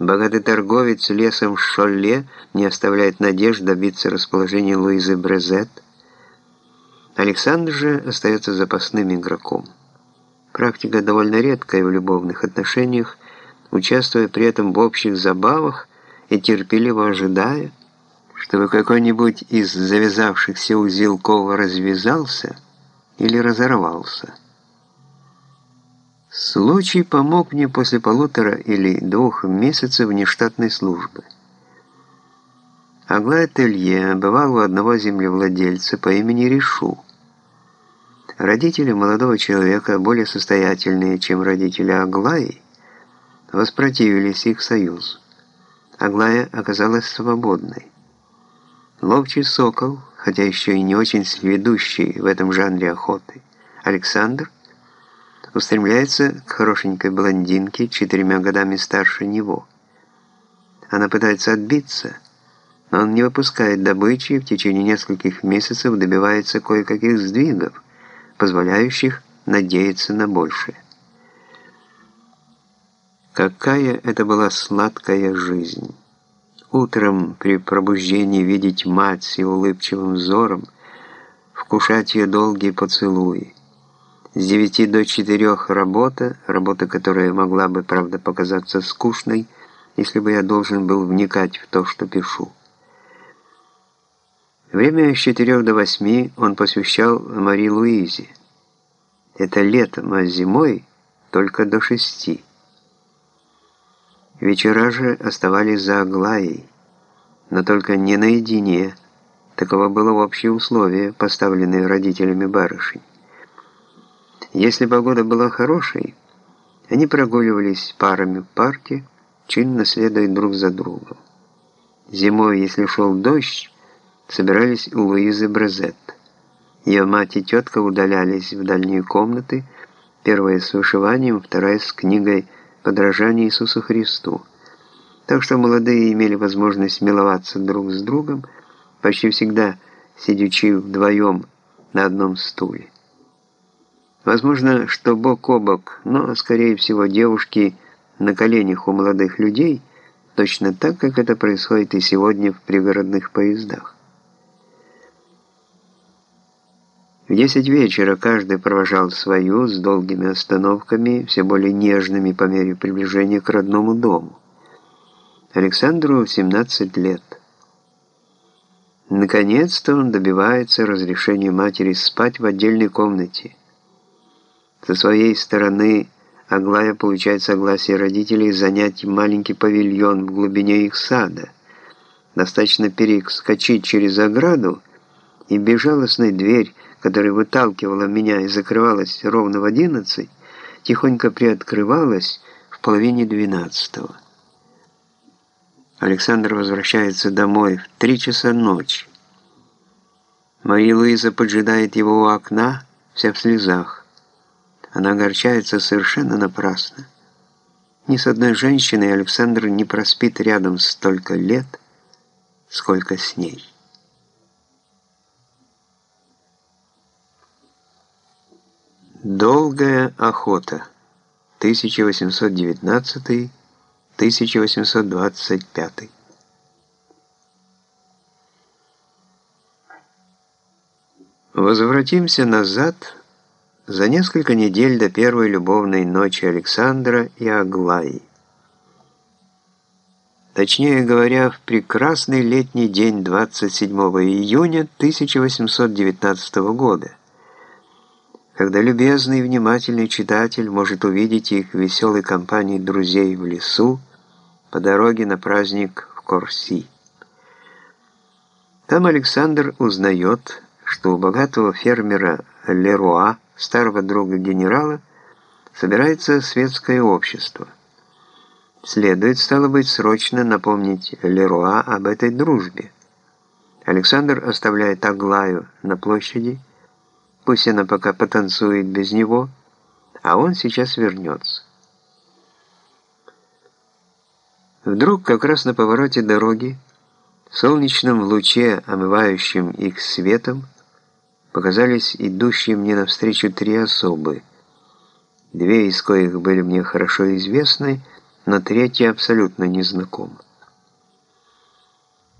Богатый торговец лесом Шолле не оставляет надежд добиться расположения Луизы Брезет. Александр же остается запасным игроком. Практика довольно редкая в любовных отношениях, участвуя при этом в общих забавах и терпеливо ожидая, чтобы какой-нибудь из завязавшихся узелков развязался или разорвался. Случай помог мне после полутора или двух месяцев нештатной службы. Аглая Телье бывал у одного землевладельца по имени Решу. Родители молодого человека, более состоятельные, чем родители Аглаи, воспротивились их союзу. Аглая оказалась свободной. Ловчий сокол, хотя еще и не очень сведущий в этом жанре охоты, Александр – устремляется к хорошенькой блондинке, четырьмя годами старше него. Она пытается отбиться, но он не выпускает добычи и в течение нескольких месяцев добивается кое-каких сдвигов, позволяющих надеяться на большее. Какая это была сладкая жизнь! Утром при пробуждении видеть мать с ее улыбчивым взором, вкушать ее долгие поцелуи, с 9 до 4 работа, работа, которая могла бы, правда, показаться скучной, если бы я должен был вникать в то, что пишу. Время с 4 до 8 он посвящал Мари Луизе. Это летом, а зимой только до 6. Вечера же оставались за Аглаей, но только не наедине. Таково было общее условие, поставленное родителями барышень. Если погода была хорошей, они прогуливались парами в парке, чинно следуя друг за другом. Зимой, если шел дождь, собирались у Луизы Бразет. Ее мать и тетка удалялись в дальние комнаты, первая с вышиванием, вторая с книгой «Подражание Иисусу Христу». Так что молодые имели возможность миловаться друг с другом, почти всегда сидячи вдвоем на одном стуле. Возможно, что бок о бок, но, скорее всего, девушки на коленях у молодых людей, точно так, как это происходит и сегодня в пригородных поездах. В 10 вечера каждый провожал свою с долгими остановками, все более нежными по мере приближения к родному дому. Александру 17 лет. Наконец-то он добивается разрешения матери спать в отдельной комнате – со своей стороны Аглая получает согласие родителей занять маленький павильон в глубине их сада. Достаточно перескочить через ограду, и безжалостная дверь, которая выталкивала меня и закрывалась ровно в одиннадцать, тихонько приоткрывалась в половине двенадцатого. Александр возвращается домой в три часа ночи. Мария Луиза поджидает его у окна, вся в слезах. Она огорчается совершенно напрасно. Ни с одной женщиной Александр не проспит рядом столько лет, сколько с ней. Долгая охота. 1819-1825. Возвратимся назад за несколько недель до первой любовной ночи Александра и Аглаи. Точнее говоря, в прекрасный летний день 27 июня 1819 года, когда любезный и внимательный читатель может увидеть их в веселой компании друзей в лесу по дороге на праздник в Корси. Там Александр узнает, что у богатого фермера Леруа старого друга генерала, собирается светское общество. Следует, стало быть, срочно напомнить Леруа об этой дружбе. Александр оставляет Аглаю на площади, пусть она пока потанцует без него, а он сейчас вернется. Вдруг, как раз на повороте дороги, в солнечном луче, омывающем их светом, показались идущие мне навстречу три особы, две из коих были мне хорошо известны, но третья абсолютно незнакома.